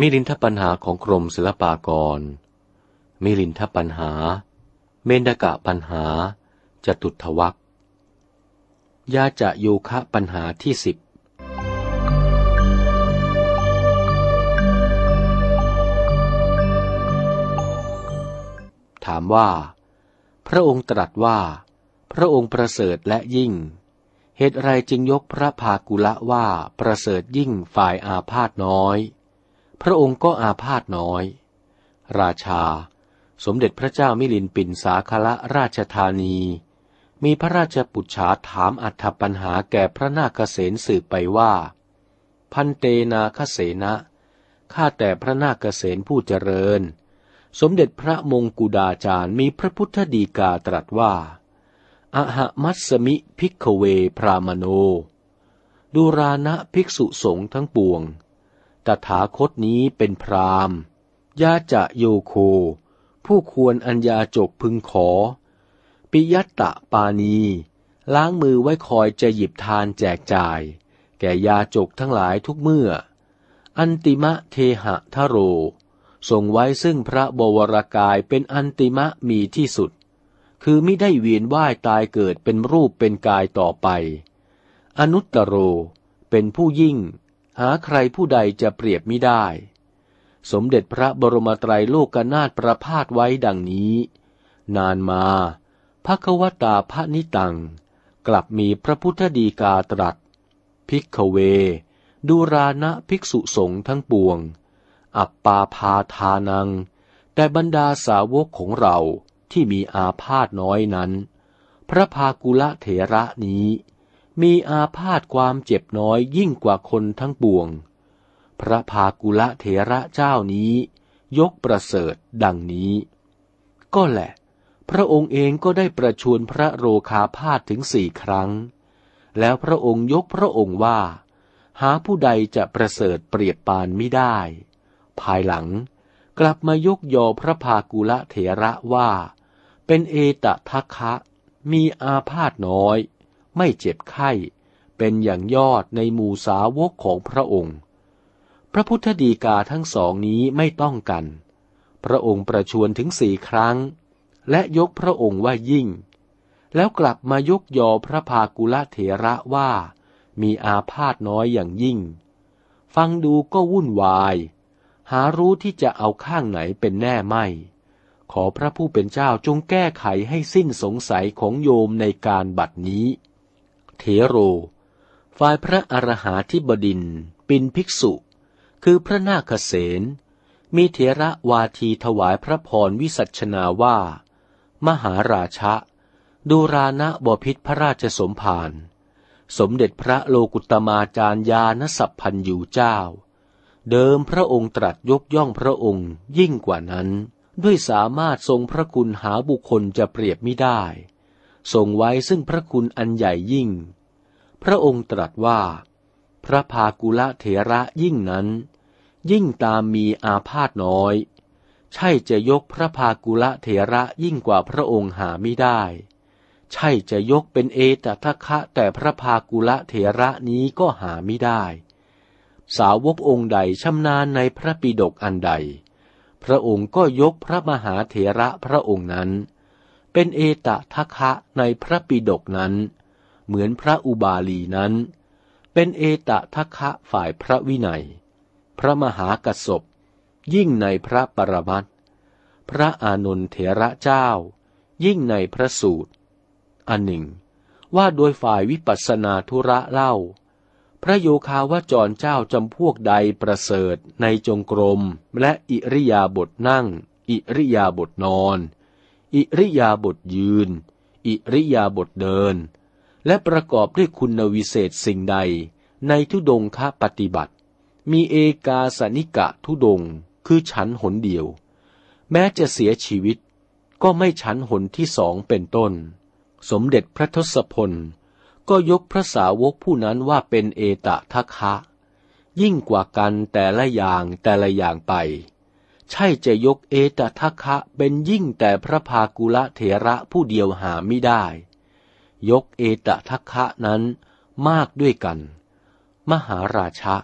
มิลินทปัญหาของกรมศิลปากร มิลินทปัญหา เมนกะปัญหา จตุทวักยาจะโยคะปัญหาที่สิบ ถามว่า พระองค์ตรัสว่า พระองค์ประเสริฐและยิ่ง เหตุไรจึงยกพระภากุละว่าประเสริฐยิ่งฝ่ายอาพาธน้อย พระองค์ก็อาพาธน้อย ราชา สมเด็จพระเจ้ามิลินปินสาคละราชธานี มีพระราชปุจฉาถามอัธปัญหาแก่พระนาคเษนสืบไปว่า พันเตนาคเสนะข้าแต่พระนาคเษนผู้เจริญ สมเด็จพระมงกุฎาจารย์มีพระพุทธดีกาตรัสว่าอะหะมัสมิ ภิกขะเวพราหมะโณ ดูรานะภิกษุสงฆ์ทั้งปวง ตถาคตนี้เป็นพราหมณ์ ยาจะโยโค ผู้ควรอันยาจกพึงขอ ปะยะตะปาณี ล้างมือไว้คอยจะหยิบทานแจกจ่าย แก่ยาจกทั้งหลายทุกเมื่อ อันติมะเทหะธะโร ทรงไว้ซึ่งพระบวรกายเป็นอันติมะมีที่สุด คือไม่ได้เวียนว่ายตายเกิดเป็นรูปเป็นกายต่อไป อนุตตโร เป็นผู้ยิ่ง หาใครผู้ใดจะเปรียบไม่ได้ สมเด็จพระบรมไตรโลกนาถประพาสไว้ดังนี้ นานมาภควตาพระนิตัง กลับมีพระพุทธดีกาตรัส พิกเว ดูรานะภิกษุสงฆ์ทั้งปวง อัปปาพาทานัง แต่บรรดาสาวกของเราที่มีอาพาธน้อยนั้น พระภากุละเถระนี้ มีอาพาธความเจ็บน้อยยิ่งกว่าคนทั้งปวง พระภากุละเถระเจ้านี้ ยกประเสริฐดังนี้ ก็แหละ พระองค์เองก็ได้ประชวนพระโรคาพาดถึงสี่ครั้ง แล้วพระองค์ยกพระองค์ว่า หาผู้ใดจะประเสริฐเปรียบปานไม่ได้ ภายหลังกลับมายกยอพระภากุละเถระว่า เป็นเอตทัคคะ มีอาพาธน้อย ไม่เจ็บไข้ เป็นอย่างยอดในหมู่สาวกของพระองค์ พระพุทธดีกาทั้งสองนี้ไม่ต้องกัน พระองค์ประชวนถึงสี่ครั้ง และยกพระองค์ว่ายิ่ง แล้วกลับมายกยอพระภากุลเถระว่า มีอาพาธน้อยอย่างยิ่ง ฟังดูก็วุ่นวาย หารู้ที่จะเอาข้างไหนเป็นแน่ไม่ขอพระผู้เป็นเจ้าจงแก้ไขให้สิ้นสงสัยของโยมในการบัดนี้ เถโร ฝ่ายพระอรหาธิบดิน ปินภิกษุ คือพระนาคเษนมีเถระวาทีถวายพระพรวิสัชนาว่า มหาราชะ ดูรานะบพิษพระราชสมภาร สมเด็จพระโลกุตมาจารยานสัพพันยูเจ้า เดิมพระองค์ตรัสยกย่องพระองค์ยิ่งกว่านั้น ด้วยสามารถทรงพระคุณหาบุคคลจะเปรียบไม่ได้ ทรงไว้ซึ่งพระคุณอันใหญ่ยิ่ง พระองค์ตรัสว่า พระภากุละเถระยิ่งนั้น ยิ่งตามมีอาพาธน้อย ใช่จะยกพระภากุละเถระยิ่งกว่าพระองค์หาไม่ได้ ใช่จะยกเป็นเอตทัคคะแต่พระภากุละเถระนี้ก็หาไม่ได้ สาวกองค์ใดชำนาญในพระปิดกอันใด พระองค์ก็ยกพระมหาเถระพระองค์นั้น เป็นเอตทัคคะในพระปิดกนั้น เหมือนพระอุบาลีนั้น เป็นเอตทัคคะฝ่ายพระวินัย พระมหากสบยิ่งในพระปรมัตพระอานนทเถระเจ้า ยิ่งในพระสูตร อันหนึ่ง ว่าโดยฝ่ายวิปัสสนาธุระเล่า พระโยคาวจรเจ้าจำพวกใดประเสริฐในจงกรมและอิริยาบถนั่ง อิริยาบถนอน อิริยาบถยืน อิริยาบถเดิน และประกอบด้วยคุณวิเศษสิ่งใด ในทุดงคปฏิบัติ มีเอกาสนิกะทุดงคือฉันหนเดียว แม้จะเสียชีวิต ก็ไม่ฉันหนที่สองเป็นต้น สมเด็จพระทศพล ก็ยกพระสาวกผู้นั้นว่าเป็นเอตทัคคะ ยิ่งกว่ากันแต่ละอย่างแต่ละอย่างไป ใช่จะยกเอตทัคคะเป็นยิ่งแต่พระภากุละเถระผู้เดียวหาไม่ได้ ยกเอตทัคคะนั้นมากด้วยกัน มหาราชะ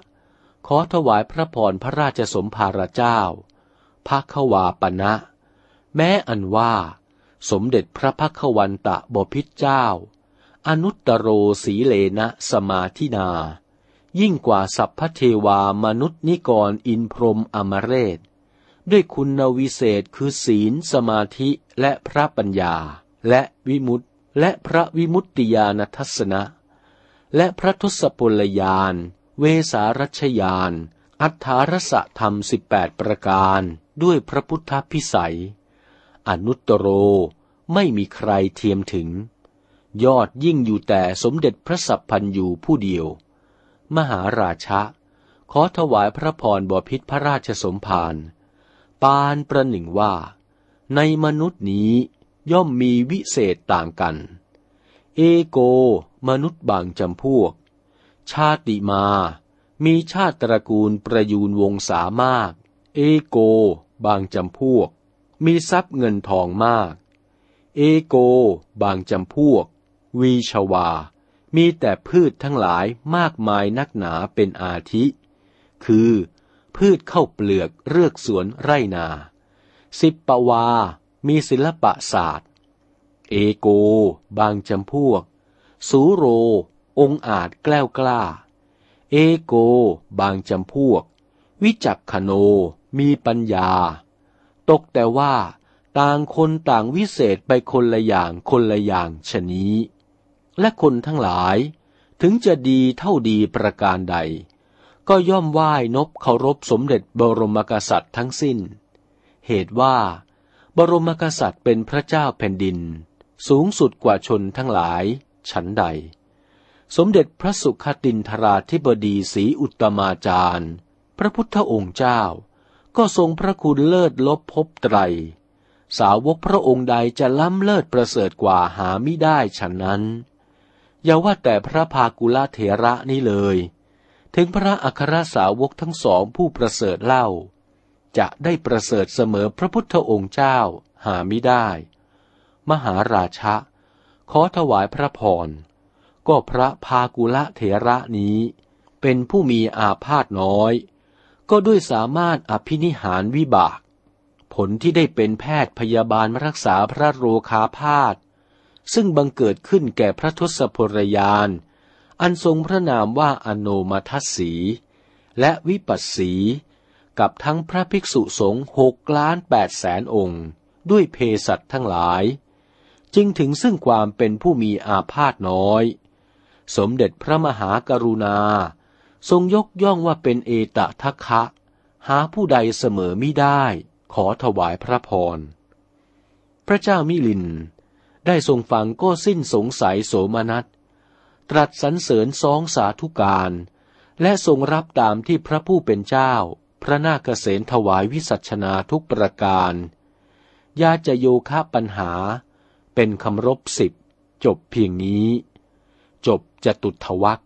ขอถวายพระพรพระราชสมภารเจ้าพระควาปณะแม้อันว่า สมเด็จพระพักวันตะบพิตรเจ้า อนุตตโรสีเลนะสมาธินา ยิ่งกว่าสัพพเทวามนุษย์นิกรอินพรมอมเรศ ด้วยคุณวิเศษคือศีลสมาธิและพระปัญญา และวิมุตติและพระวิมุตติญาณทัศนะ และพระทศพลยาน เวสารัชยาน อัฏฐารสธรรมสิบแปดประการด้วยพระพุทธพิสัย อนุตตโรไม่มีใครเทียมถึง ยอดยิ่งอยู่แต่สมเด็จพระสัพพันยูผู้เดียว มหาราชะ ขอถวายพระพรบพิษพระราชสมภาร ปานประหนึ่งว่า ในมนุษย์นี้ย่อมมีวิเศษต่างกัน เอโก มนุษย์บางจำพวก ชาติมา มีชาติตระกูลประยูนวงสามาก เอโก บางจำพวก มีทรัพย์เงินทองมาก เอโก บางจำพวก วีชวา มีแต่พืชทั้งหลายมากมายนักหนาเป็นอาทิ คือ พืชเข้าเปลือกเลือกสวนไรนา สิบปวา มีศิลปะศาสตร์ เอโก บางจำพวก สูโร องอาจแกล้วกล้า เอโก บางจำพวก วิจักขโน มีปัญญา ตกแต่ว่า ต่างคนต่างวิเศษไปคนละอย่างคนละอย่างชนี้ และคนทั้งหลาย ถึงจะดีเท่าดีประการใด ก็ย่อมไหว้นบเคารพสมเด็จบรมกษัตริย์ทั้งสิ้น เหตุว่า บรมกษัตริย์เป็นพระเจ้าแผ่นดิน สูงสุดกว่าชนทั้งหลาย ฉันใด สมเด็จพระสุขตินทราธิบดีศรีอุตมาจารย์ พระพุทธองค์เจ้า ก็ทรงพระคุณเลิศลบพบไตร สาวกพระองค์ใดจะล้ำเลิศประเสริฐกว่าหาไม่ได้ฉันนั้น อย่าว่าแต่พระภากุลเถระนี้เลย ถึงพระอัครสาวกทั้งสองผู้ประเสริฐเล่า จะได้ประเสริฐเสมอพระพุทธองค์เจ้าหาไม่ได้ มหาราชะ ขอถวายพระพร ก็พระพากุละเถระนี้ เป็นผู้มีอาพาธน้อย ก็ด้วยสามารถอภินิหารวิบาก ผลที่ได้เป็นแพทย์พยาบาลรักษาพระโรคาพาธซึ่งบังเกิดขึ้นแก่พระทศพลยาน อันทรงพระนามว่าอโนมัทสี และวิปัสสี กับทั้งพระภิกษุสงฆ์หกล้านแปดแสนองค์ ด้วยเพสัตทั้งหลาย จึงถึงซึ่งความเป็นผู้มีอาพาธน้อย สมเด็จพระมหากรุณา ทรงยกย่องว่าเป็นเอตทัคคะ หาผู้ใดเสมอมิได้ ขอถวายพระพร พระเจ้ามิลินได้ทรงฟังก็สิ้นสงสัยโสมนัส ตรัสสรรเสริญสองสาธุการ และทรงรับตามที่พระผู้เป็นเจ้า พระนาคเษนถวายวิสัชนาทุกประการ ญาจะโยคะปัญหา เป็นคำรบสิบจบเพียงนี้ จบจะตุทวัก